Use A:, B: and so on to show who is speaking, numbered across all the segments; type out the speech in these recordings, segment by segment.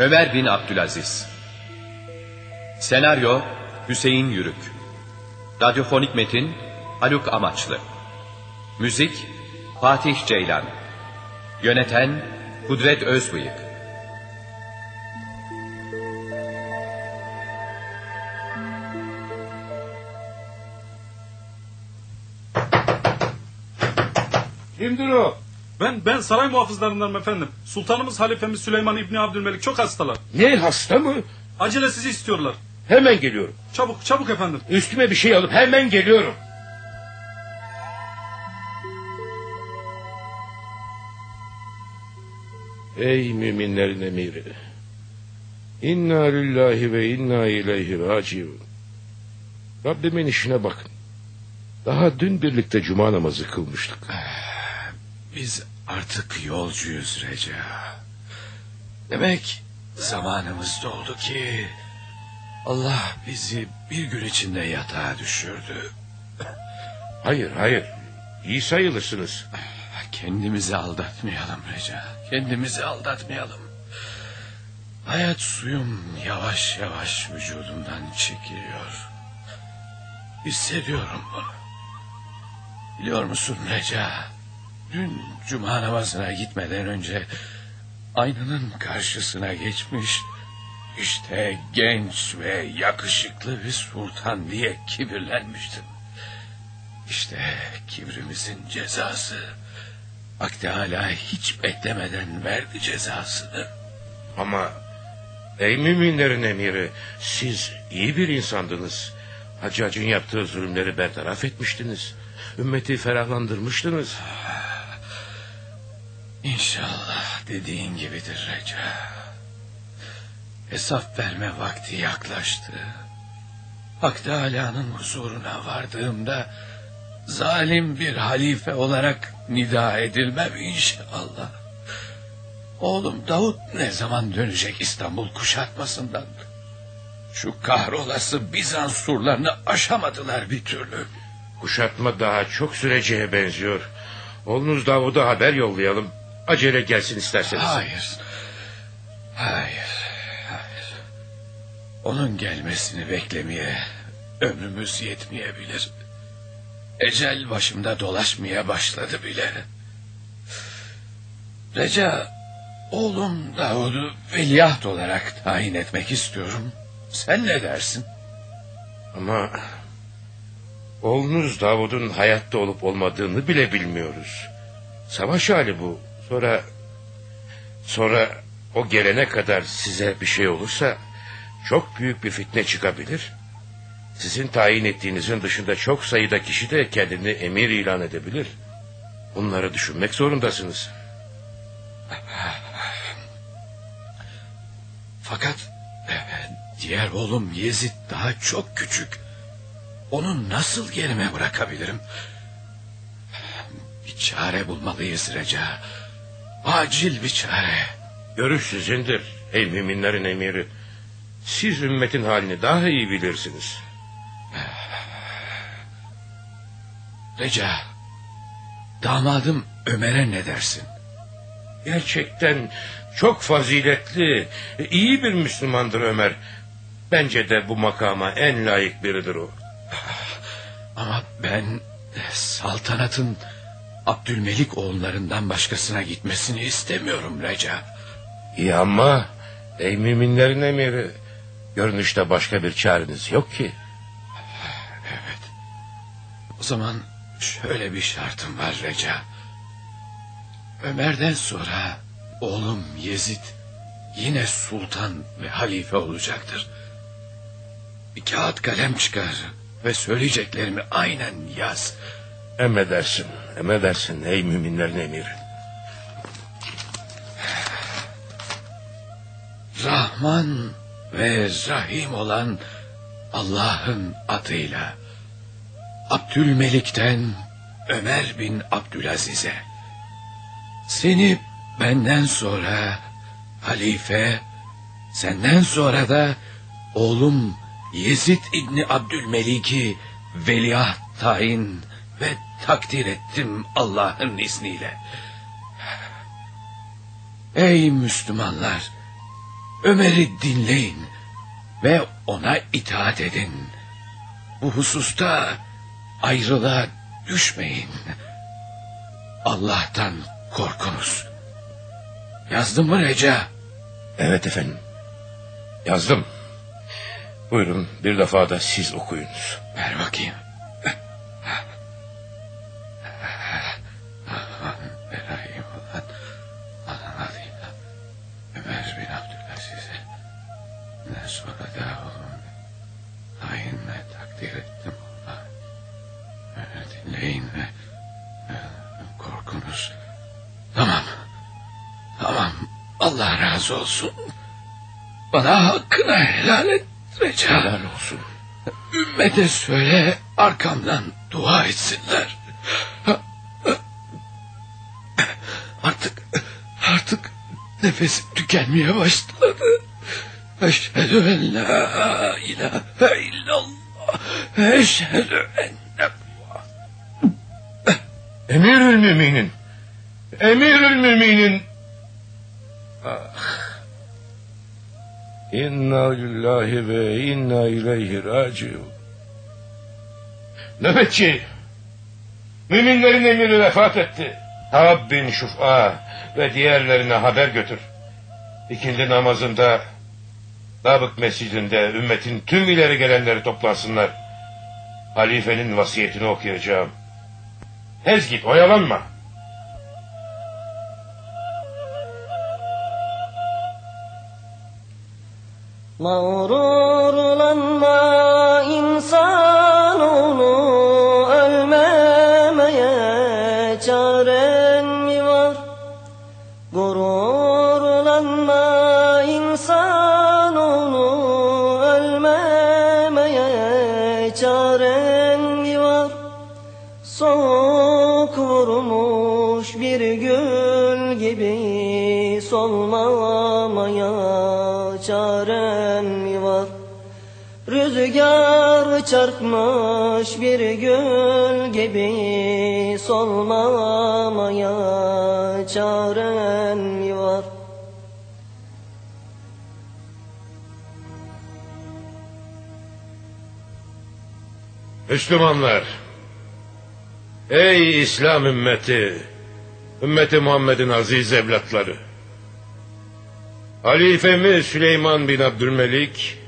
A: Ömer bin Abdülaziz. Senaryo Hüseyin Yürük. Radyofonik metin Haluk Amaçlı. Müzik Fatih Ceylan. Yöneten Kudret Özbıyık.
B: Kimdir o?
C: Ben ben saray muhafızlarındanım efendim. Sultanımız halifemiz Süleyman İbni Abdülmelik çok hastalar.
B: Ne hasta mı?
C: Acele sizi istiyorlar.
B: Hemen geliyorum.
C: Çabuk çabuk efendim.
B: Üstüme bir şey alıp hemen geliyorum. Ey müminlerin emiri. İnna lillahi ve inna ileyhi raciun. Rabbimin işine bakın. Daha dün birlikte cuma namazı kılmıştık.
D: Biz artık yolcuyuz Reca. Demek zamanımız doldu ki... Allah bizi bir gün içinde yatağa düşürdü.
B: Hayır hayır. İyi sayılırsınız.
D: Kendimizi aldatmayalım Reca. Kendimizi aldatmayalım. Hayat suyum yavaş yavaş vücudumdan çekiliyor. Hissediyorum bunu. Biliyor musun Reca? Dün cuma namazına gitmeden önce aynanın karşısına geçmiş... ...işte genç ve yakışıklı bir sultan diye kibirlenmiştim. İşte kibrimizin cezası. Hak Teala hiç beklemeden verdi cezasını.
B: Ama ey müminlerin emiri siz iyi bir insandınız. Haccacın yaptığı zulümleri bertaraf etmiştiniz. Ümmeti ferahlandırmıştınız.
D: İnşallah dediğin gibidir Reca. Hesap verme vakti yaklaştı. Hak Teala'nın huzuruna vardığımda... ...zalim bir halife olarak nida edilmem inşallah. Oğlum Davut ne zaman dönecek İstanbul kuşatmasından? Şu kahrolası Bizans surlarını aşamadılar bir türlü.
B: Kuşatma daha çok süreceğe benziyor. Oğlunuz Davud'a haber yollayalım. Acele gelsin isterseniz.
D: Hayır. Hayır. Hayır. Onun gelmesini beklemeye ömrümüz yetmeyebilir. Ecel başımda dolaşmaya başladı bile. Reca, oğlum Davud'u veliaht olarak tayin etmek istiyorum. Sen ne dersin?
B: Ama oğlunuz Davud'un hayatta olup olmadığını bile bilmiyoruz. Savaş hali bu. Sonra sonra o gelene kadar size bir şey olursa çok büyük bir fitne çıkabilir. Sizin tayin ettiğinizin dışında çok sayıda kişi de kendini emir ilan edebilir. Bunları düşünmek zorundasınız.
D: Fakat diğer oğlum Yezid daha çok küçük. Onu nasıl yerime bırakabilirim? Bir çare bulmalıyız Reca. Acil bir çare.
B: Görüş sizindir ey müminlerin emiri. Siz ümmetin halini daha iyi bilirsiniz.
D: Reca, damadım Ömer'e ne dersin?
B: Gerçekten çok faziletli, iyi bir Müslümandır Ömer. Bence de bu makama en layık biridir o.
D: Ama ben saltanatın Abdülmelik oğullarından başkasına gitmesini istemiyorum Reca.
B: İyi ama ey müminlerin emiri... ...görünüşte başka bir çareniz yok ki.
D: Evet. O zaman şöyle bir şartım var Reca. Ömer'den sonra oğlum Yezid yine sultan ve halife olacaktır. Bir kağıt kalem çıkar ve söyleyeceklerimi aynen yaz.
B: Emredersin, emredersin ey müminlerin emiri.
D: Rahman ve Rahim olan Allah'ın adıyla Abdülmelik'ten Ömer bin Abdülaziz'e seni benden sonra halife senden sonra da oğlum Yezid İbni Abdülmelik'i veliaht tayin ve takdir ettim Allah'ın izniyle. Ey Müslümanlar! Ömer'i dinleyin ve ona itaat edin. Bu hususta ayrılığa düşmeyin. Allah'tan korkunuz. Yazdın mı Reca?
B: Evet efendim. Yazdım. Buyurun bir defa da siz okuyunuz.
D: Ver bakayım. Allah razı olsun. Bana hakkını helal et Reca.
B: Helal olsun.
D: Ümmete söyle arkamdan dua etsinler. Artık artık nefesim tükenmeye başladı. Eşhedü en la ilahe illallah. Eşhedü enne
B: Emirül müminin. Emirül müminin. İnna lillahi ve inna ileyhi raciun. Nöbetçi. Müminlerin emiri vefat etti. Tab bin Şuf'a ve diğerlerine haber götür. İkindi namazında Dabık mescidinde ümmetin tüm ileri gelenleri toplansınlar. Halifenin vasiyetini okuyacağım. Tez git oyalanma.
E: Mağrurlanma insanoğlu ölmemeye çaren mi var? Gururlanma insanoğlu ölmemeye çaren mi var? Soğuk vurmuş bir gül gibi solmamaya çarpmış bir gül gibi solmamaya çaren mi var?
B: Müslümanlar. Ey İslam ümmeti. Ümmeti Muhammed'in aziz evlatları. Halifemiz Süleyman bin Abdülmelik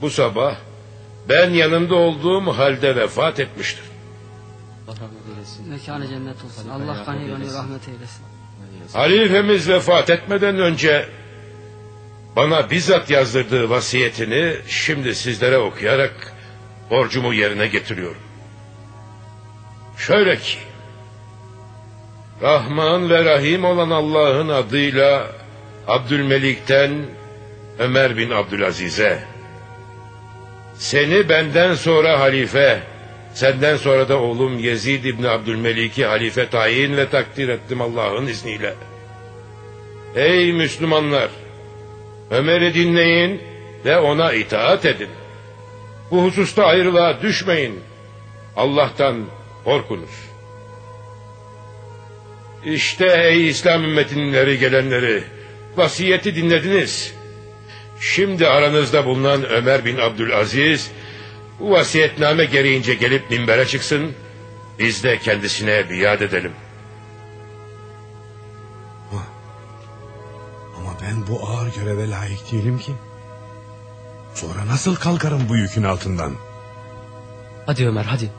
B: bu sabah ben yanında olduğum halde vefat etmiştir.
F: Mekanı cennet olsun. Allah gani gani rahmet eylesin.
B: Halifemiz vefat etmeden önce bana bizzat yazdırdığı vasiyetini şimdi sizlere okuyarak borcumu yerine getiriyorum. Şöyle ki Rahman ve Rahim olan Allah'ın adıyla Abdülmelik'ten Ömer bin Abdülaziz'e seni benden sonra halife senden sonra da oğlum Yezid İbni Abdülmelik'i halife tayin ve takdir ettim Allah'ın izniyle. Ey Müslümanlar! Ömer'i dinleyin ve ona itaat edin. Bu hususta ayrılığa düşmeyin. Allah'tan korkunuz. İşte ey İslam ümmetinin ileri gelenleri, vasiyeti dinlediniz. Şimdi aranızda bulunan Ömer bin Abdülaziz, bu vasiyetname gereğince gelip minbere çıksın, biz de kendisine biat edelim.
G: Ama ben bu ağır göreve layık değilim ki. Sonra nasıl kalkarım bu yükün altından?
F: Hadi Ömer hadi.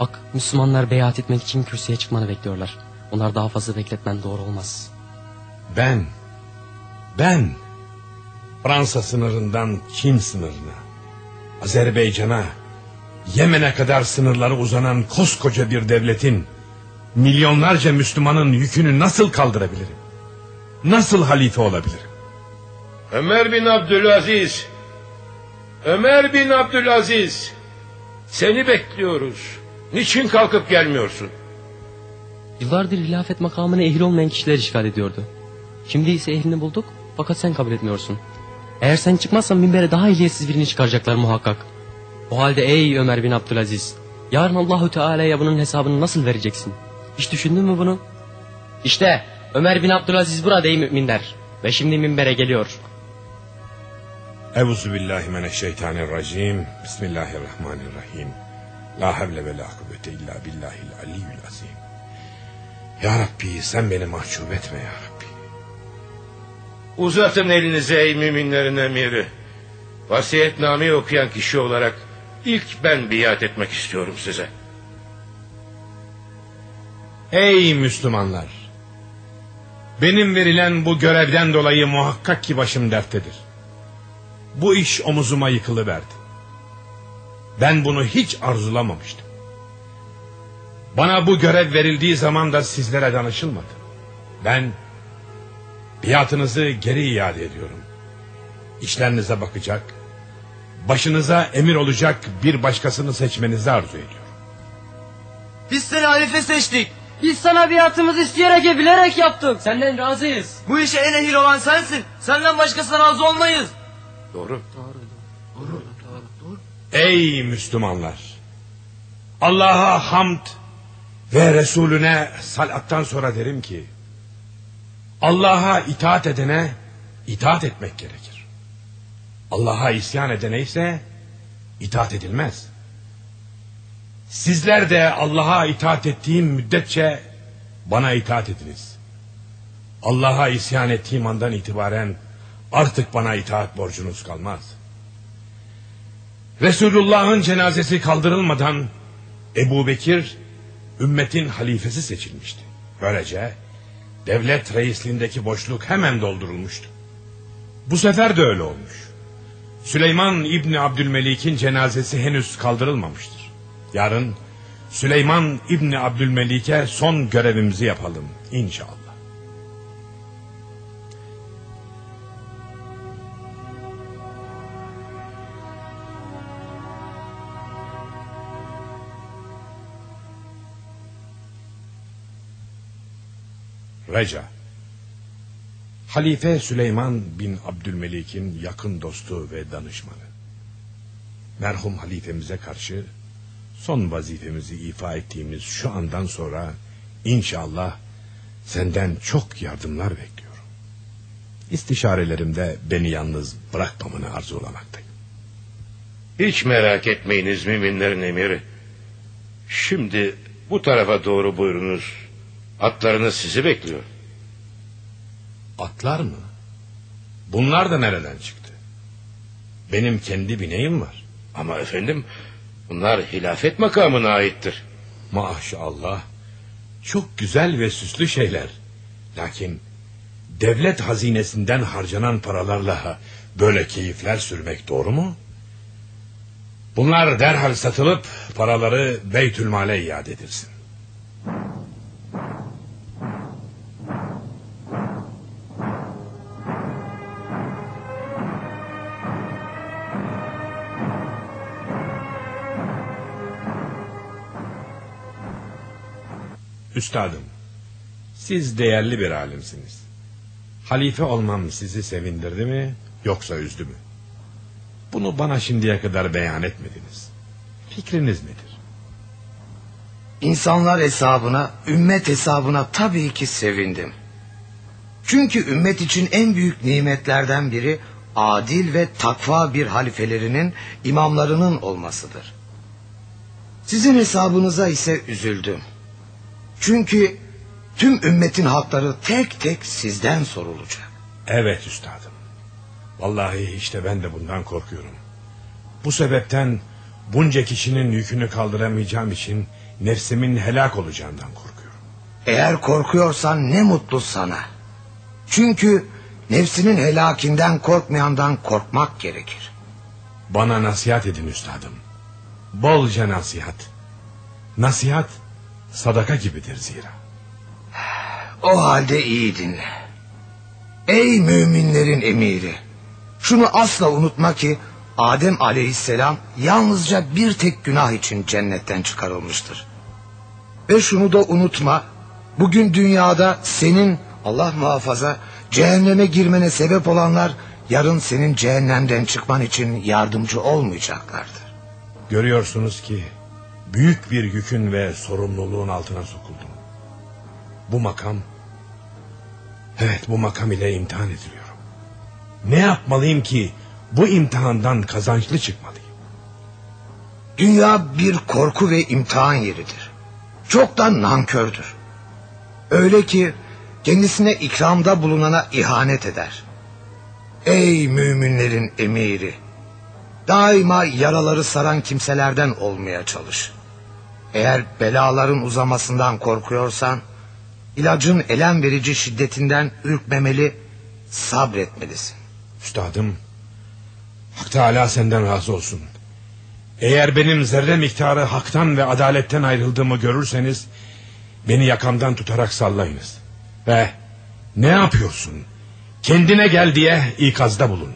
F: Bak Müslümanlar beyat etmek için kürsüye çıkmanı bekliyorlar. Onlar daha fazla bekletmen doğru olmaz.
G: Ben, ben Fransa sınırından Çin sınırına, Azerbaycan'a, Yemen'e kadar sınırları uzanan koskoca bir devletin milyonlarca Müslümanın yükünü nasıl kaldırabilirim? Nasıl halife olabilirim?
B: Ömer bin Abdülaziz. Ömer bin Abdülaziz. Seni bekliyoruz. Niçin kalkıp gelmiyorsun?
F: Yıllardır hilafet makamına ehil olmayan kişiler işgal ediyordu. Şimdi ise ehlini bulduk fakat sen kabul etmiyorsun. Eğer sen çıkmazsan minbere daha ehliyetsiz birini çıkaracaklar muhakkak. O halde ey Ömer bin Abdülaziz, yarın Allahu Teala'ya bunun hesabını nasıl vereceksin? Hiç düşündün mü bunu? İşte Ömer bin Abdülaziz burada ey müminler ve şimdi minbere geliyor.
G: Euzu billahi mineşşeytanirracim. Bismillahirrahmanirrahim. La havle ve la kuvvete illa billahil aliyyil azim. Ya Rabbi sen beni mahcup etme ya Rabbi.
B: Uzatın elinizi ey müminlerin emiri. Vasiyetnameyi okuyan kişi olarak ilk ben biat etmek istiyorum size.
G: Ey Müslümanlar! Benim verilen bu görevden dolayı muhakkak ki başım derttedir. Bu iş omuzuma yıkılıverdi. Ben bunu hiç arzulamamıştım. Bana bu görev verildiği zaman da sizlere danışılmadı. Ben biatınızı geri iade ediyorum. İşlerinize bakacak, başınıza emir olacak bir başkasını seçmenizi arzu ediyorum.
H: Biz seni halife seçtik.
I: Biz sana biatımızı isteyerek ve bilerek yaptık.
F: Senden razıyız.
H: Bu işe en ehil olan sensin. Senden başkasına razı olmayız.
B: Doğru.
G: Ey Müslümanlar! Allah'a hamd ve Resulüne salattan sonra derim ki... Allah'a itaat edene itaat etmek gerekir. Allah'a isyan edene ise itaat edilmez. Sizler de Allah'a itaat ettiğim müddetçe bana itaat ediniz. Allah'a isyan ettiğim andan itibaren artık bana itaat borcunuz kalmaz.'' Resulullah'ın cenazesi kaldırılmadan Ebu Bekir ümmetin halifesi seçilmişti. Böylece devlet reisliğindeki boşluk hemen doldurulmuştu. Bu sefer de öyle olmuş. Süleyman İbni Abdülmelik'in cenazesi henüz kaldırılmamıştır. Yarın Süleyman İbni Abdülmelik'e son görevimizi yapalım inşallah. Reca Halife Süleyman bin Abdülmelik'in yakın dostu ve danışmanı. Merhum halifemize karşı son vazifemizi ifa ettiğimiz şu andan sonra inşallah senden çok yardımlar bekliyorum. İstişarelerimde beni yalnız bırakmamanı arzulamaktayım.
B: Hiç merak etmeyiniz müminlerin emiri. Şimdi bu tarafa doğru buyurunuz. Atlarınız sizi bekliyor.
G: Atlar mı? Bunlar da nereden çıktı? Benim kendi bineğim var.
B: Ama efendim bunlar hilafet makamına aittir.
G: Maşallah. Çok güzel ve süslü şeyler. Lakin devlet hazinesinden harcanan paralarla böyle keyifler sürmek doğru mu? Bunlar derhal satılıp paraları Beytülmal'e iade edilsin. Üstadım, siz değerli bir alimsiniz. Halife olmam sizi sevindirdi mi yoksa üzdü mü? Bunu bana şimdiye kadar beyan etmediniz. Fikriniz nedir?
J: İnsanlar hesabına, ümmet hesabına tabii ki sevindim. Çünkü ümmet için en büyük nimetlerden biri adil ve takva bir halifelerinin, imamlarının olmasıdır. Sizin hesabınıza ise üzüldüm. Çünkü tüm ümmetin hakları tek tek sizden sorulacak.
G: Evet üstadım. Vallahi işte ben de bundan korkuyorum. Bu sebepten bunca kişinin yükünü kaldıramayacağım için nefsimin helak olacağından korkuyorum.
J: Eğer korkuyorsan ne mutlu sana. Çünkü nefsinin helakinden korkmayandan korkmak gerekir.
G: Bana nasihat edin üstadım. Bolca nasihat. Nasihat sadaka gibidir zira.
J: O halde iyi dinle. Ey müminlerin emiri. Şunu asla unutma ki Adem aleyhisselam yalnızca bir tek günah için cennetten çıkarılmıştır. Ve şunu da unutma. Bugün dünyada senin Allah muhafaza cehenneme girmene sebep olanlar yarın senin cehennemden çıkman için yardımcı olmayacaklardır.
G: Görüyorsunuz ki büyük bir yükün ve sorumluluğun altına sokuldum. Bu makam, evet bu makam ile imtihan ediliyorum. Ne yapmalıyım ki bu imtihandan kazançlı çıkmalıyım.
J: Dünya bir korku ve imtihan yeridir. Çok da nankördür. Öyle ki kendisine ikramda bulunana ihanet eder. Ey müminlerin emiri! Daima yaraları saran kimselerden olmaya çalış. Eğer belaların uzamasından korkuyorsan, ilacın elem verici şiddetinden ürkmemeli, sabretmelisin.
G: Üstadım, Hak Teala senden razı olsun. Eğer benim zerre miktarı haktan ve adaletten ayrıldığımı görürseniz... ...beni yakamdan tutarak sallayınız. Ve ne yapıyorsun? Kendine gel diye ikazda bulun.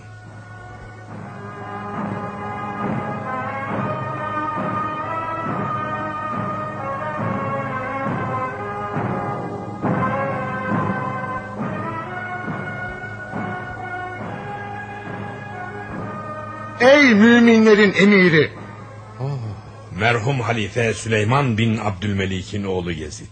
J: Müminlerin emiri!
G: Merhum halife Süleyman bin Abdülmelik'in oğlu Yezid.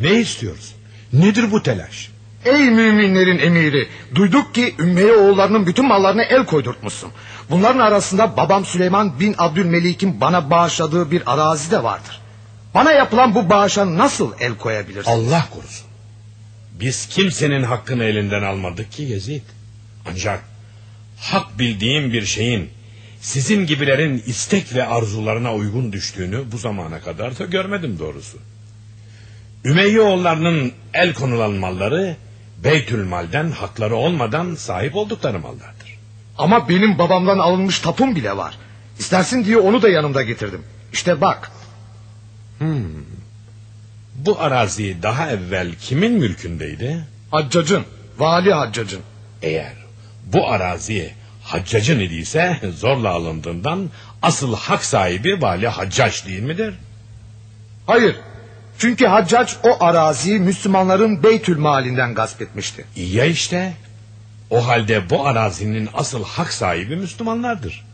G: Ne istiyorsun? Nedir bu telaş?
J: Ey müminlerin emiri! Duyduk ki Ümmeye oğullarının bütün mallarına el koydurtmuşsun. Bunların arasında babam Süleyman bin Abdülmelik'in bana bağışladığı bir arazi de vardır. Bana yapılan bu bağışa nasıl el koyabilirsin?
G: Allah korusun. Biz kimsenin hakkını elinden almadık ki Yezid. Ancak hak bildiğim bir şeyin sizin gibilerin istek ve arzularına uygun düştüğünü bu zamana kadar da görmedim doğrusu. Ümeyyeoğullarının el konulan malları Beytülmal'den hakları olmadan sahip oldukları mallardır.
J: Ama benim babamdan alınmış tapum bile var. İstersin diye onu da yanımda getirdim. İşte bak.
G: Hmm. Bu arazi daha evvel kimin mülkündeydi?
J: Haccacın, vali haccacın.
G: Eğer bu arazi haccacın idiyse zorla alındığından asıl hak sahibi vali haccac değil midir?
J: Hayır. Çünkü haccac o araziyi Müslümanların Beytül Malinden gasp etmişti.
G: İyi ya işte. O halde bu arazinin asıl hak sahibi Müslümanlardır.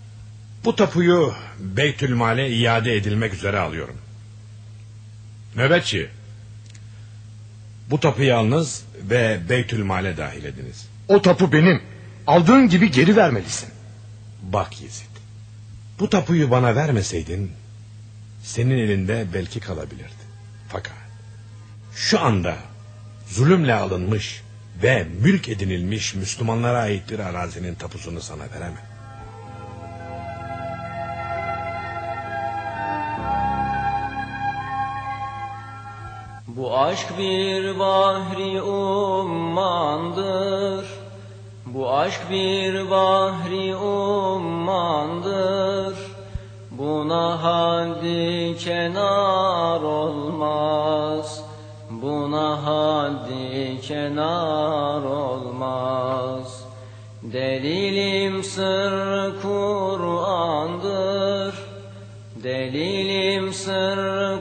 G: Bu tapuyu Beytül Mal'e iade edilmek üzere alıyorum. Nöbetçi. Bu tapuyu yalnız ve Beytül Mal'e dahil ediniz.
J: O tapu benim. Aldığın gibi geri vermelisin.
G: Bak Yezid. Bu tapuyu bana vermeseydin senin elinde belki kalabilirdi. Fakat şu anda zulümle alınmış ve mülk edinilmiş Müslümanlara ait bir arazinin tapusunu sana veremem.
I: Bu aşk bir bahri ummandır. Bu aşk bir bahri ummandır. Buna haddi kenar olmaz. Buna haddi kenar olmaz. Delilim sır Kur'an'dır. Delilim sır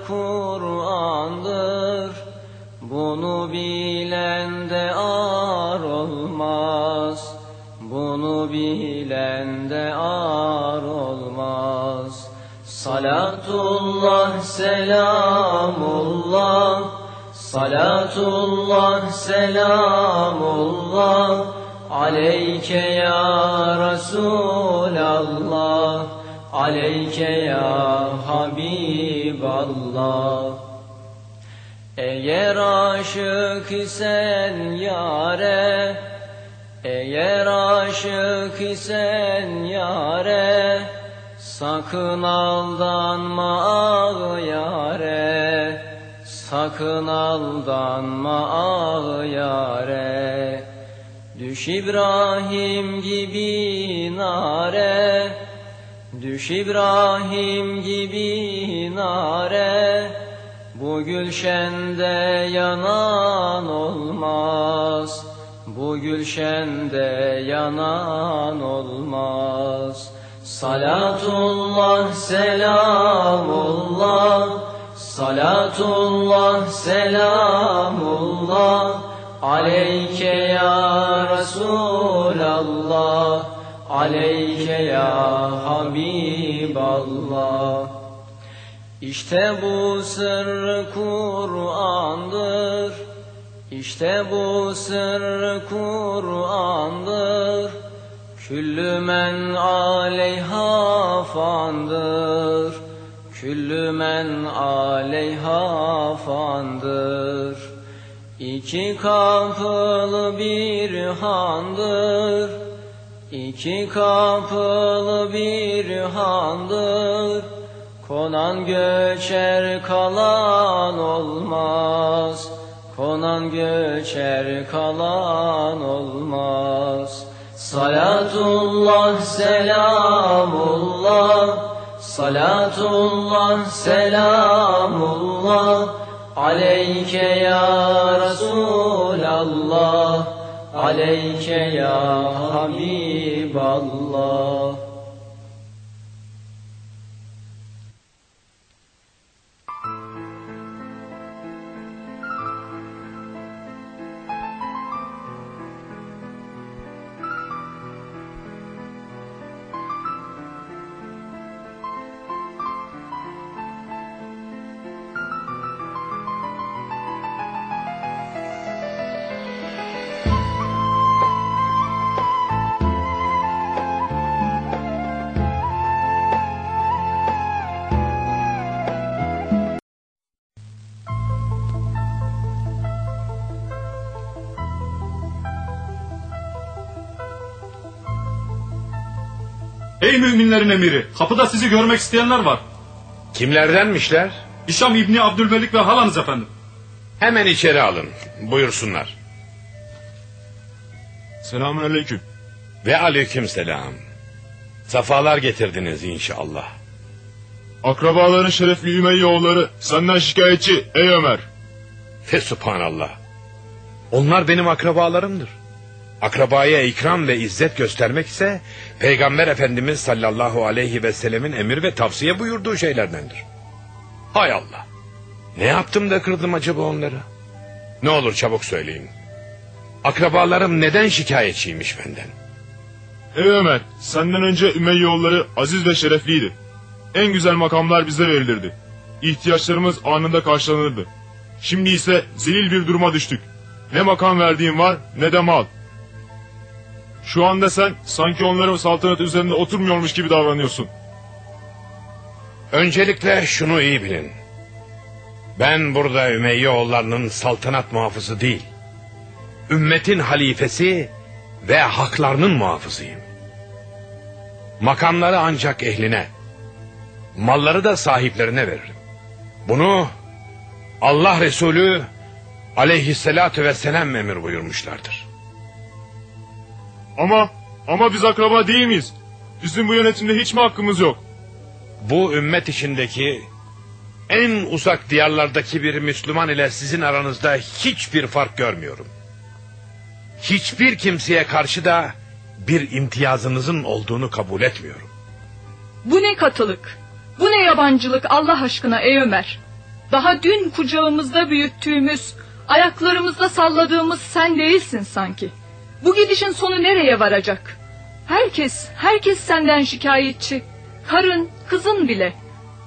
I: Kur'an'dır. Bunu bilen bilen de ar olmaz. Salatullah selamullah. Salatullah selamullah. Aleyke ya Resulallah. Aleyke ya Habiballah. Eğer aşık isen yare Eğer aşık isen yare Sakın aldanma ah yare Sakın aldanma ah yare Düş İbrahim gibi nare Düş İbrahim gibi nare Bu gülşende yanan olmaz Bu gülşende yanan olmaz. Salatullah selamullah. Salatullah selamullah. Aleyke ya Resulallah. Aleyke ya Habiballah. İşte bu sır Kur'an'dır İşte bu sır Kur'an'dır. Küllü men aleyha fandır. Küllü men aleyha fandır. İki kapılı bir handır. İki kapılı bir handır. Konan göçer kalan olmaz Konan göçer kalan olmaz. Salatullah selamullah. Salatullah selamullah. Aleyke ya Resulallah. Aleyke ya Habiballah
C: Ey müminlerin emiri, kapıda sizi görmek isteyenler var.
G: Kimlerdenmişler?
C: Hişam İbni Abdülmelik ve halanız efendim.
G: Hemen içeri alın. Buyursunlar.
K: Selamun aleyküm.
G: Ve aleyküm selam. Safalar getirdiniz inşallah.
K: Akrabaların şerefli Ümeyye oğulları senden şikayetçi ey Ömer.
G: Fe subhanallah. Onlar benim akrabalarımdır. Akrabaya ikram ve izzet göstermek ise Peygamber Efendimiz sallallahu aleyhi ve sellemin emir ve tavsiye buyurduğu şeylerdendir. Hay Allah. Ne yaptım da kırdım acaba onları? Ne olur çabuk söyleyin. Akrabalarım neden şikayetçiymiş benden?
K: Ey Ömer senden önce Ümeyye oğulları aziz ve şerefliydi. En güzel makamlar bize verilirdi. İhtiyaçlarımız anında karşılanırdı. Şimdi ise zelil bir duruma düştük. Ne makam verdiğin var ne de mal. Şu anda sen sanki onların saltanatı üzerinde oturmuyormuş gibi davranıyorsun.
G: Öncelikle şunu iyi bilin. Ben burada Ümeyye oğullarının saltanat muhafızı değil. Ümmetin halifesi ve haklarının muhafızıyım. Makamları ancak ehline, malları da sahiplerine veririm. Bunu Allah Resulü aleyhissalatü vesselam emir buyurmuşlardır.
K: Ama ama biz akraba değil miyiz? Bizim bu yönetimde hiç mi hakkımız yok?
G: Bu ümmet içindeki en uzak diyarlardaki bir Müslüman ile sizin aranızda hiçbir fark görmüyorum. Hiçbir kimseye karşı da bir imtiyazınızın olduğunu kabul etmiyorum.
L: Bu ne katılık? Bu ne yabancılık Allah aşkına ey Ömer? Daha dün kucağımızda büyüttüğümüz, ayaklarımızda salladığımız sen değilsin sanki. Bu gidişin sonu nereye varacak? Herkes, herkes senden şikayetçi. Karın, kızın bile.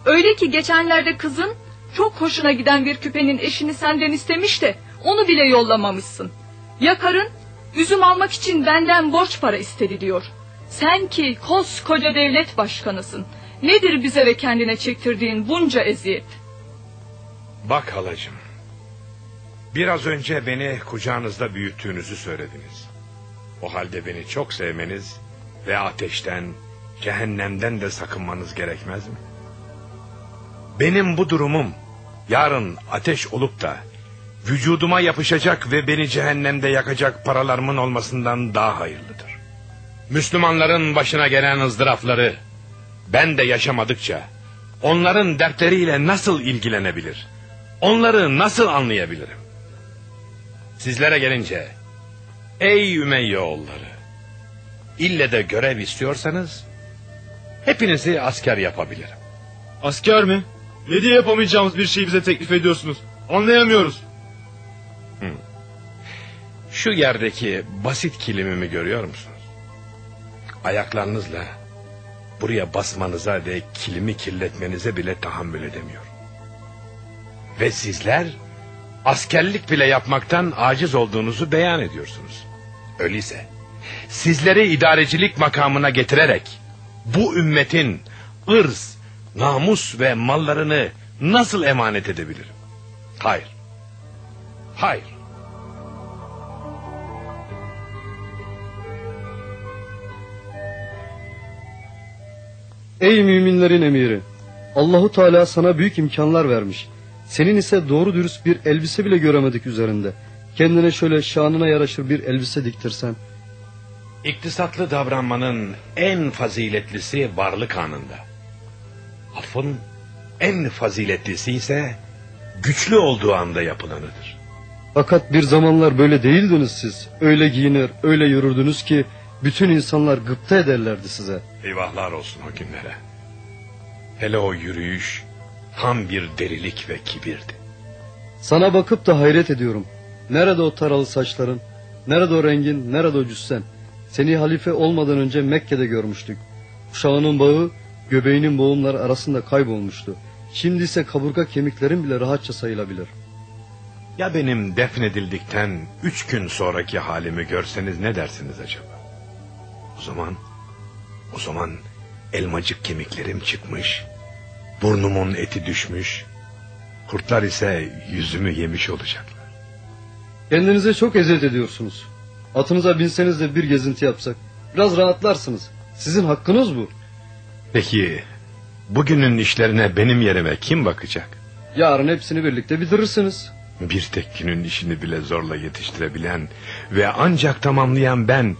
L: Öyle ki geçenlerde kızın çok hoşuna giden bir küpenin eşini senden istemiş de onu bile yollamamışsın. Ya karın üzüm almak için benden borç para istedi diyor. Sen ki koskoca devlet başkanısın. Nedir bize ve kendine çektirdiğin bunca eziyet?
G: Bak halacığım. Biraz önce beni kucağınızda büyüttüğünüzü söylediniz. O halde beni çok sevmeniz ve ateşten, cehennemden de sakınmanız gerekmez mi? Benim bu durumum yarın ateş olup da vücuduma yapışacak ve beni cehennemde yakacak paralarımın olmasından daha hayırlıdır. Müslümanların başına gelen ızdırafları ben de yaşamadıkça onların dertleriyle nasıl ilgilenebilir? Onları nasıl anlayabilirim? Sizlere gelince ey Ümeyye oğulları ille de görev istiyorsanız hepinizi asker yapabilirim.
K: Asker mi? Ne diye yapamayacağımız bir şeyi bize teklif ediyorsunuz? Anlayamıyoruz.
G: Şu yerdeki basit kilimimi görüyor musunuz? Ayaklarınızla buraya basmanıza ve kilimi kirletmenize bile tahammül edemiyorum. Ve sizler askerlik bile yapmaktan aciz olduğunuzu beyan ediyorsunuz. Öyleyse sizleri idarecilik makamına getirerek bu ümmetin ırz, namus ve mallarını nasıl emanet edebilirim? Hayır. Hayır.
M: Ey müminlerin emiri! Allahu Teala sana büyük imkanlar vermiş. Senin ise doğru dürüst bir elbise bile göremedik üzerinde. Kendine şöyle şanına yaraşır bir elbise diktirsen.
G: İktisatlı davranmanın en faziletlisi varlık anında. Affın en faziletlisi ise güçlü olduğu anda yapılanıdır.
M: Fakat bir zamanlar böyle değildiniz siz. Öyle giyinir, öyle yürürdünüz ki bütün insanlar gıpta ederlerdi size.
G: Eyvahlar olsun o günlere. Hele o yürüyüş tam bir delilik ve kibirdi.
M: Sana bakıp da hayret ediyorum. Nerede o taralı saçların? Nerede o rengin? Nerede o cüssen? Seni halife olmadan önce Mekke'de görmüştük. Uşağının bağı göbeğinin boğumları arasında kaybolmuştu. Şimdi ise kaburga kemiklerin bile rahatça sayılabilir.
G: Ya benim defnedildikten üç gün sonraki halimi görseniz ne dersiniz acaba? O zaman, o zaman elmacık kemiklerim çıkmış, burnumun eti düşmüş, kurtlar ise yüzümü yemiş olacaklar.
M: Kendinize çok eziyet ediyorsunuz. Atınıza binseniz de bir gezinti yapsak. Biraz rahatlarsınız. Sizin hakkınız bu.
G: Peki, bugünün işlerine benim yerime kim bakacak?
M: Yarın hepsini birlikte bitirirsiniz.
G: Bir tek günün işini bile zorla yetiştirebilen ve ancak tamamlayan ben...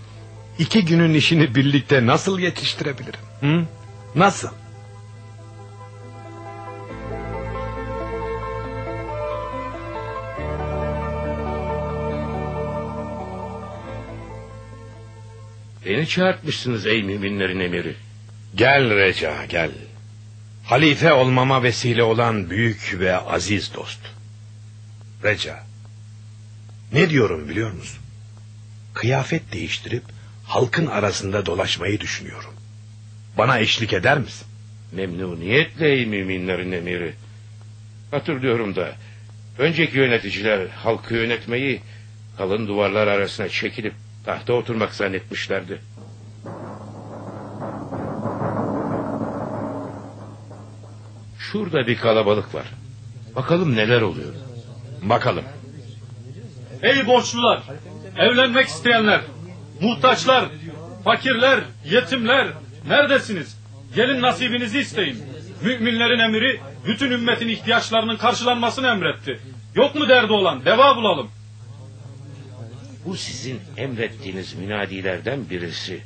G: ...iki günün işini birlikte nasıl yetiştirebilirim? Hı? Nasıl?
B: Beni çağırtmışsınız ey müminlerin emiri.
G: Gel Reca gel. Halife olmama vesile olan büyük ve aziz dost. Reca. Ne diyorum biliyor musun? Kıyafet değiştirip halkın arasında dolaşmayı düşünüyorum. Bana eşlik eder misin?
B: Memnuniyetle ey müminlerin emiri. Hatırlıyorum da önceki yöneticiler halkı yönetmeyi kalın duvarlar arasına çekilip tahta oturmak zannetmişlerdi. Şurada bir kalabalık var. Bakalım neler oluyor.
G: Bakalım.
C: Ey borçlular, evlenmek isteyenler, muhtaçlar, fakirler, yetimler, neredesiniz? Gelin nasibinizi isteyin. Müminlerin emiri bütün ümmetin ihtiyaçlarının karşılanmasını emretti. Yok mu derdi olan? Deva bulalım.
B: Bu sizin emrettiğiniz münadilerden birisi.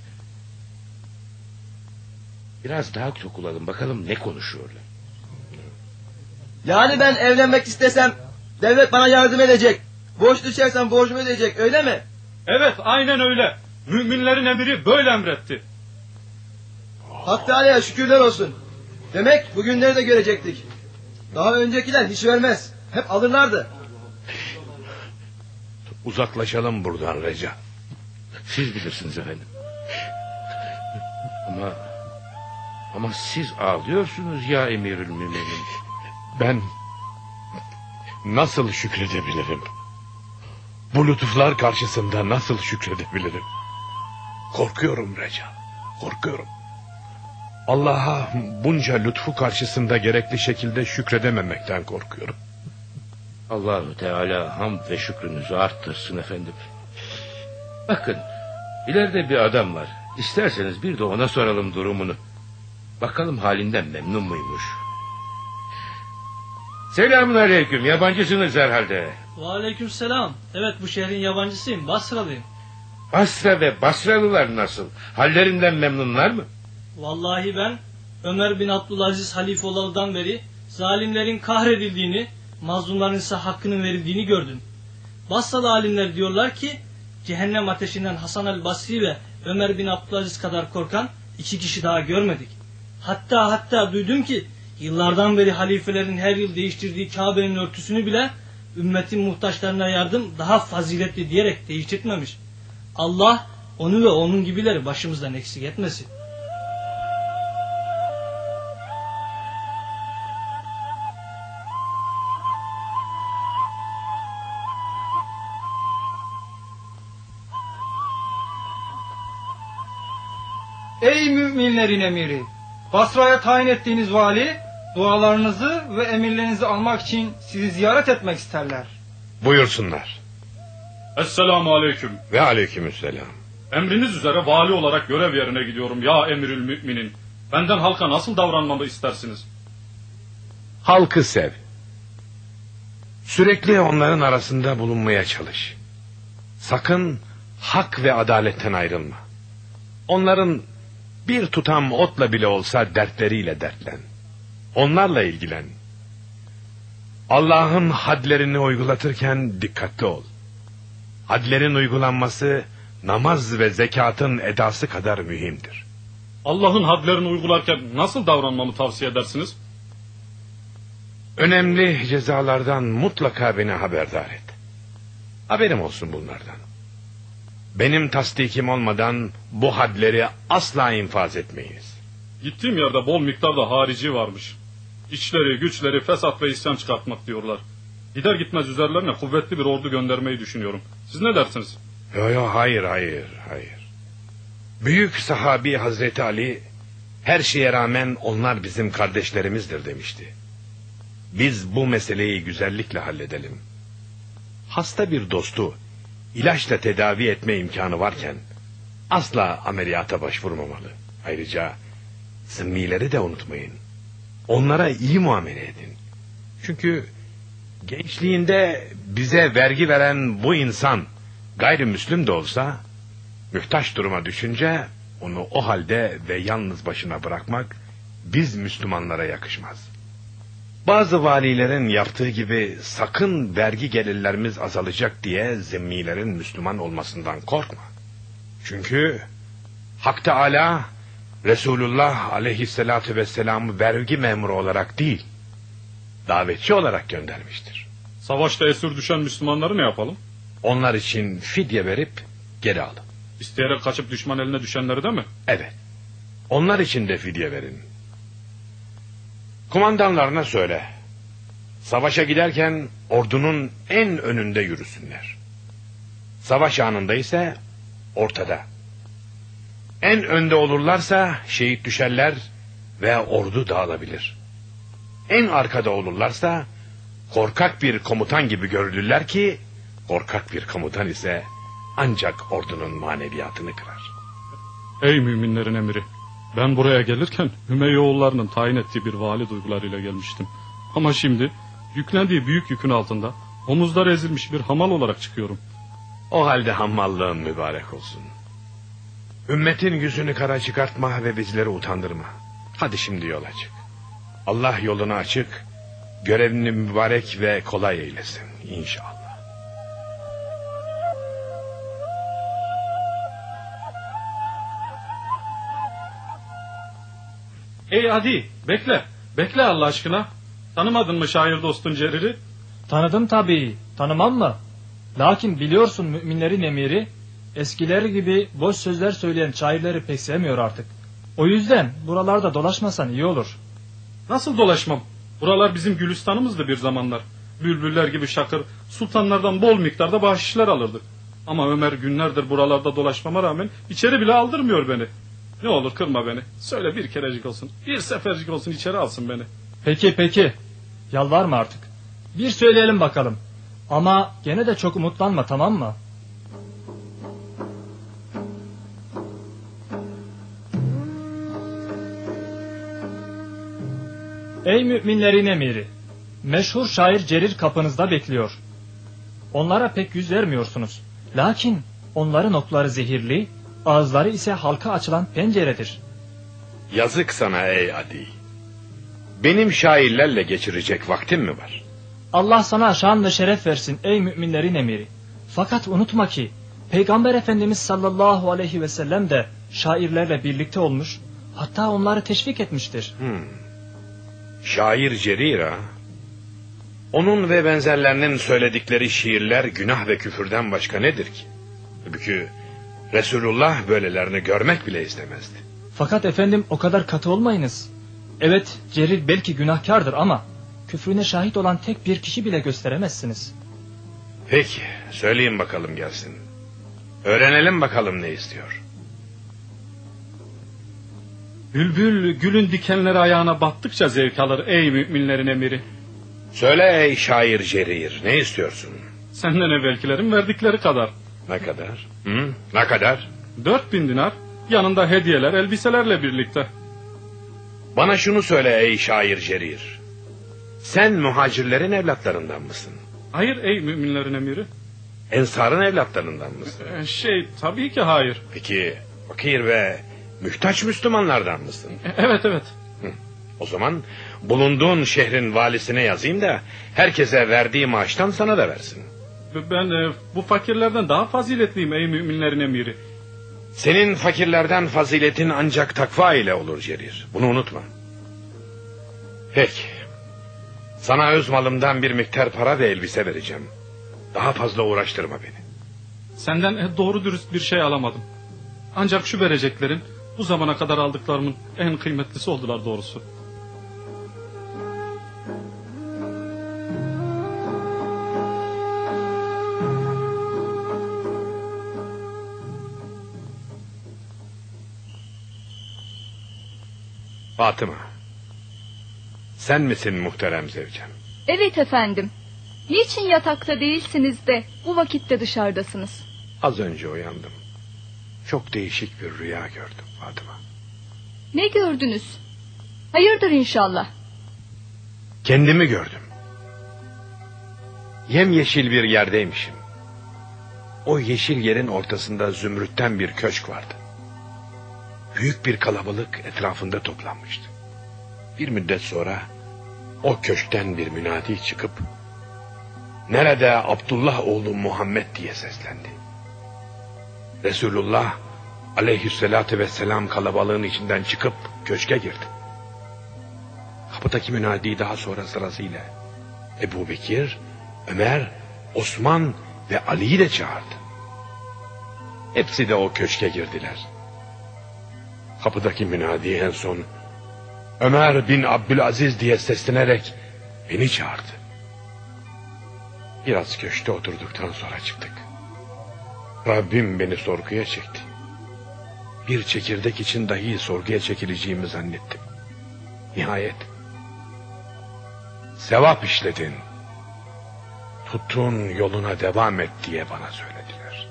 B: Biraz daha sokulalım bakalım ne konuşuyorlar.
H: Yani ben evlenmek istesem devlet bana yardım edecek. Borç düşersem borcumu ödeyecek öyle mi?
C: Evet aynen öyle. Müminlerin emiri böyle emretti.
H: Hak Teala'ya şükürler olsun. Demek bugünleri de görecektik. Daha öncekiler hiç vermez. Hep alırlardı.
G: Uzaklaşalım buradan Reca.
B: Siz bilirsiniz efendim. Ama ama siz ağlıyorsunuz ya emirül müminin.
G: Ben nasıl şükredebilirim? Bu lütuflar karşısında nasıl şükredebilirim? Korkuyorum Reca, korkuyorum. Allah'a bunca lütfu karşısında gerekli şekilde şükredememekten korkuyorum.
B: Allahu Teala hamd ve şükrünüzü arttırsın efendim. Bakın ileride bir adam var. İsterseniz bir de ona soralım durumunu. Bakalım halinden memnun muymuş? Selamun aleyküm yabancısınız herhalde.
N: Aleyküm selam. Evet bu şehrin yabancısıyım. Basralıyım.
B: Basra ve Basralılar nasıl? Hallerinden memnunlar mı?
N: Vallahi ben Ömer bin Abdülaziz halife olalıdan beri zalimlerin kahredildiğini, mazlumların ise hakkının verildiğini gördüm. Basralı alimler diyorlar ki cehennem ateşinden Hasan el Basri ve Ömer bin Abdülaziz kadar korkan iki kişi daha görmedik. Hatta hatta duydum ki yıllardan beri halifelerin her yıl değiştirdiği Kabe'nin örtüsünü bile ümmetin muhtaçlarına yardım daha faziletli diyerek değiştirtmemiş. Allah onu ve onun gibileri başımızdan eksik etmesin.
O: Müminlerin emiri! Basra'ya tayin ettiğiniz vali dualarınızı ve emirlerinizi almak için sizi ziyaret etmek isterler.
G: Buyursunlar.
C: Esselamu aleyküm.
G: Ve aleykümselam.
C: Emriniz üzere vali olarak görev yerine gidiyorum ya emirül müminin. Benden halka nasıl davranmamı istersiniz?
G: Halkı sev. Sürekli onların arasında bulunmaya çalış. Sakın hak ve adaletten ayrılma. Onların bir tutam otla bile olsa dertleriyle dertlen. Onlarla ilgilen. Allah'ın hadlerini uygulatırken dikkatli ol. Hadlerin uygulanması namaz ve zekatın edası kadar mühimdir.
C: Allah'ın hadlerini uygularken nasıl davranmamı tavsiye edersiniz?
G: Önemli cezalardan mutlaka beni haberdar et. Haberim olsun bunlardan. Benim tasdikim olmadan bu hadleri asla infaz etmeyiniz.
C: Gittiğim yerde bol miktarda harici varmış. İçleri, güçleri, fesat ve isyan çıkartmak diyorlar. Gider gitmez üzerlerine kuvvetli bir ordu göndermeyi düşünüyorum. Siz ne dersiniz?
G: Yo yo hayır hayır hayır. Büyük sahabi Hazreti Ali her şeye rağmen onlar bizim kardeşlerimizdir demişti. Biz bu meseleyi güzellikle halledelim. Hasta bir dostu ilaçla tedavi etme imkanı varken asla ameliyata başvurmamalı. Ayrıca zımmileri de unutmayın. Onlara iyi muamele edin. Çünkü gençliğinde bize vergi veren bu insan gayrimüslim de olsa mühtaç duruma düşünce onu o halde ve yalnız başına bırakmak biz Müslümanlara yakışmaz. Bazı valilerin yaptığı gibi sakın vergi gelirlerimiz azalacak diye zimmilerin Müslüman olmasından korkma. Çünkü Hak Teala Resulullah aleyhissalatü vesselam'ı vergi memuru olarak değil, davetçi olarak göndermiştir.
C: Savaşta esir düşen Müslümanları ne yapalım?
G: Onlar için fidye verip geri alın.
C: İsteyerek kaçıp düşman eline düşenleri de mi?
G: Evet. Onlar için de fidye verin. Kumandanlarına söyle. Savaşa giderken ordunun en önünde yürüsünler. Savaş anında ise ortada. En önde olurlarsa şehit düşerler ve ordu dağılabilir. En arkada olurlarsa korkak bir komutan gibi görülürler ki korkak bir komutan ise ancak ordunun maneviyatını kırar.
C: Ey müminlerin emiri! Ben buraya gelirken Hümeyyoğullarının tayin ettiği bir vali duygularıyla gelmiştim. Ama şimdi yüklendiği büyük yükün altında omuzları ezilmiş bir hamal olarak çıkıyorum.
G: O halde hammallığın mübarek olsun. Ümmetin yüzünü kara çıkartma ve bizleri utandırma. Hadi şimdi yola çık. Allah yolunu açık, görevini mübarek ve kolay eylesin inşallah.
C: Ey Adi bekle. Bekle Allah aşkına. Tanımadın mı şair dostun Cerir'i?
P: Tanıdım tabii. Tanımam mı? Lakin biliyorsun müminlerin emiri eskileri gibi boş sözler söyleyen şairleri pek sevmiyor artık. O yüzden buralarda dolaşmasan iyi olur.
C: Nasıl dolaşmam? Buralar bizim gülistanımızdı bir zamanlar. Bülbüller gibi şakır, sultanlardan bol miktarda bahşişler alırdık. Ama Ömer günlerdir buralarda dolaşmama rağmen içeri bile aldırmıyor beni. Ne olur kırma beni. Söyle bir kerecik olsun. Bir sefercik olsun içeri alsın beni.
P: Peki peki. Yalvarma artık. Bir söyleyelim bakalım. Ama gene de çok umutlanma tamam mı? Ey müminlerin emiri! Meşhur şair Cerir kapınızda bekliyor. Onlara pek yüz vermiyorsunuz. Lakin onların okları zehirli, ağızları ise halka açılan penceredir.
G: Yazık sana ey Adi. Benim şairlerle geçirecek vaktim mi var?
P: Allah sana şan ve şeref versin ey müminlerin emiri. Fakat unutma ki Peygamber Efendimiz sallallahu aleyhi ve sellem de şairlerle birlikte olmuş, hatta onları teşvik etmiştir.
G: Hmm. Şair Cerir ha? Onun ve benzerlerinin söyledikleri şiirler günah ve küfürden başka nedir ki? Halbuki Resulullah böylelerini görmek bile istemezdi.
P: Fakat efendim o kadar katı olmayınız. Evet Cerir belki günahkardır ama küfrüne şahit olan tek bir kişi bile gösteremezsiniz.
G: Peki söyleyin bakalım gelsin. Öğrenelim bakalım ne istiyor.
C: Bülbül gülün dikenleri ayağına battıkça zevk alır ey müminlerin emiri.
G: Söyle ey şair Cerir ne istiyorsun?
C: Senden evvelkilerin verdikleri kadar.
G: Ne kadar? Hı? Ne kadar?
C: Dört bin dinar yanında hediyeler elbiselerle birlikte.
G: Bana şunu söyle ey şair Cerir. Sen muhacirlerin evlatlarından mısın?
C: Hayır ey müminlerin emiri.
G: Ensarın evlatlarından mısın?
C: Ee, Şey tabii ki hayır.
G: Peki fakir ve mühtaç Müslümanlardan mısın?
C: E, Evet evet.
G: O zaman bulunduğun şehrin valisine yazayım da herkese verdiği maaştan sana da versin.
C: Ben e, bu fakirlerden daha faziletliyim ey müminlerin emiri.
G: Senin fakirlerden faziletin ancak takva ile olur Cerir. Bunu unutma. Peki. Sana öz malımdan bir miktar para ve elbise vereceğim. Daha fazla uğraştırma beni.
C: Senden e, doğru dürüst bir şey alamadım. Ancak şu vereceklerin bu zamana kadar aldıklarımın en kıymetlisi oldular doğrusu.
G: Fatıma. Sen misin muhterem zevcem?
L: Evet efendim. Niçin yatakta değilsiniz de bu vakitte dışarıdasınız?
G: Az önce uyandım. Çok değişik bir rüya gördüm Fatıma.
L: Ne gördünüz? Hayırdır inşallah.
G: Kendimi gördüm. Yemyeşil bir yerdeymişim. O yeşil yerin ortasında zümrütten bir köşk vardı. Büyük bir kalabalık etrafında toplanmıştı. Bir müddet sonra o köşkten bir münadi çıkıp Nerede Abdullah oğlu Muhammed diye seslendi. Resulullah aleyhissalatü vesselam kalabalığın içinden çıkıp köşke girdi. Kapıdaki münadi daha sonra sırasıyla Ebu Bekir, Ömer, Osman ve Ali'yi de çağırdı. Hepsi de o köşke girdiler. Kapıdaki münadi en son Ömer bin Abdülaziz diye seslenerek beni çağırdı. Biraz köşte oturduktan sonra çıktık. Rabbim beni sorguya çekti. Bir çekirdek için dahi sorguya çekileceğimi zannettim. Nihayet sevap işledin. Tuttuğun yoluna devam et diye bana söylediler.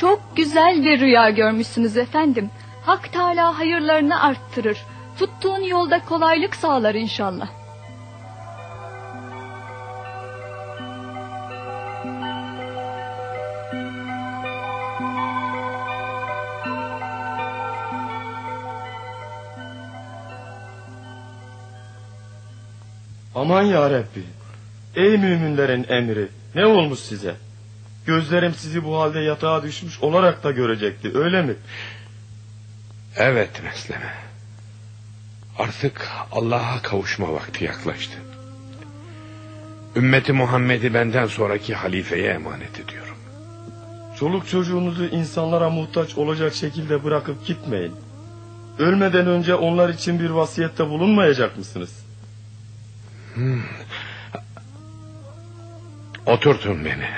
L: Çok güzel bir rüya görmüşsünüz efendim. Hak Teala hayırlarını arttırır. Tuttuğun yolda kolaylık sağlar inşallah.
Q: Aman ya Rabbi. Ey müminlerin emri. Ne olmuş size? Gözlerim sizi bu halde yatağa düşmüş olarak da görecekti öyle mi?
G: Evet Mesleme. Artık Allah'a kavuşma vakti yaklaştı. Ümmeti Muhammed'i benden sonraki halifeye emanet ediyorum.
Q: Çoluk çocuğunuzu insanlara muhtaç olacak şekilde bırakıp gitmeyin. Ölmeden önce onlar için bir vasiyette bulunmayacak mısınız?
G: Hmm. Oturtun beni.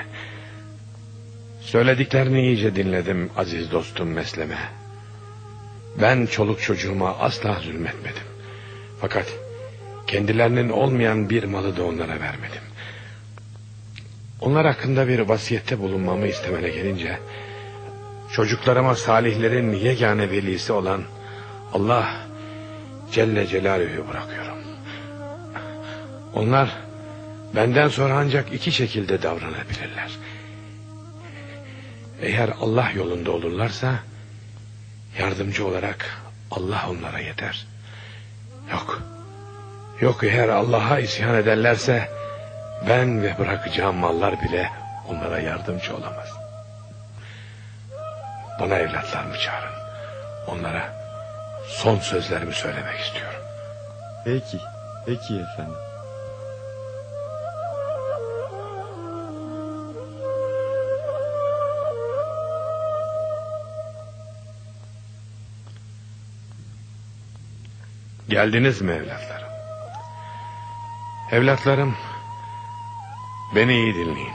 G: Söylediklerini iyice dinledim aziz dostum Mesleme. Ben çoluk çocuğuma asla zulmetmedim. Fakat kendilerinin olmayan bir malı da onlara vermedim. Onlar hakkında bir vasiyette bulunmamı istemene gelince... ...çocuklarıma salihlerin yegane velisi olan Allah Celle Celaluhu'yu bırakıyorum. Onlar benden sonra ancak iki şekilde davranabilirler. Eğer Allah yolunda olurlarsa yardımcı olarak Allah onlara yeter. Yok. Yok eğer Allah'a isyan ederlerse ben ve bırakacağım mallar bile onlara yardımcı olamaz. Bana evlatlarımı çağırın. Onlara son sözlerimi söylemek istiyorum.
Q: Peki, peki efendim.
G: Geldiniz mi evlatlarım? Evlatlarım, beni iyi dinleyin.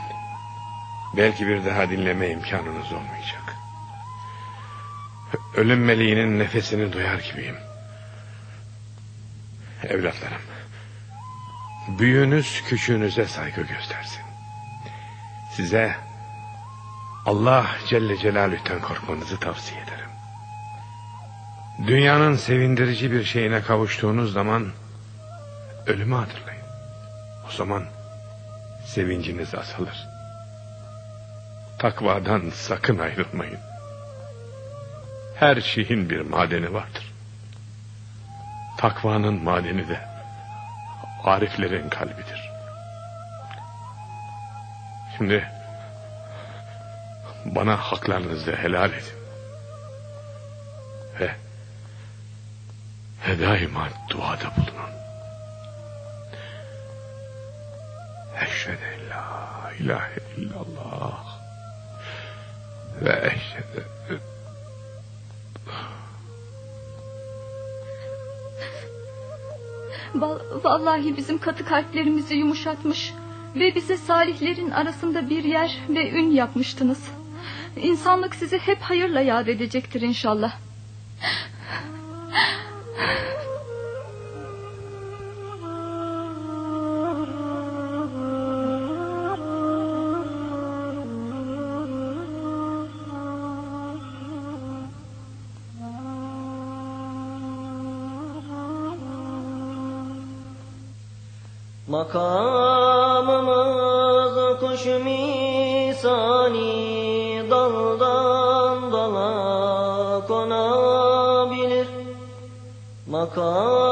G: Belki bir daha dinleme imkanınız olmayacak. Ölüm meleğinin nefesini duyar gibiyim. Evlatlarım. Büyüğünüz küçüğünüze saygı göstersin. Size Allah Celle Celaluhu'dan korkmanızı tavsiye ederim. Dünyanın sevindirici bir şeyine kavuştuğunuz zaman ölümü hatırlayın. O zaman sevinciniz azalır. Takvadan sakın ayrılmayın. Her şeyin bir madeni vardır. Takvanın madeni de ariflerin kalbidir. Şimdi bana haklarınızı helal edin. Ve daima duada bulunun. Eşhedü la ilahe illallah ve eşhedü
L: Val- Vallahi bizim katı kalplerimizi yumuşatmış ve bize salihlerin arasında bir yer ve ün yapmıştınız. İnsanlık sizi hep hayırla yad edecektir inşallah.
E: Makamımız kuş misali daldan dala konabilir. Makamımız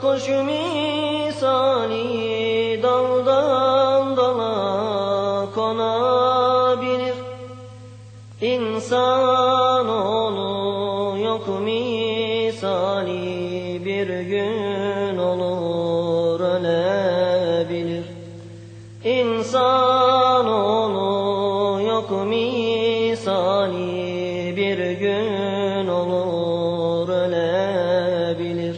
E: kuş misali daldan dala konabilir. İnsanoğlu yok misali bir gün olur ölebilir. İnsanoğlu yok misali bir gün olur ölebilir.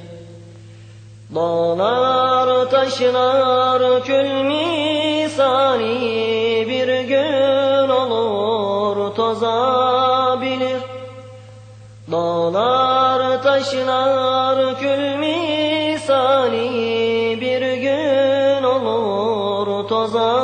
E: Dağlar taşlar kül misali bir gün olur tozabilir. Dağlar taşlar olur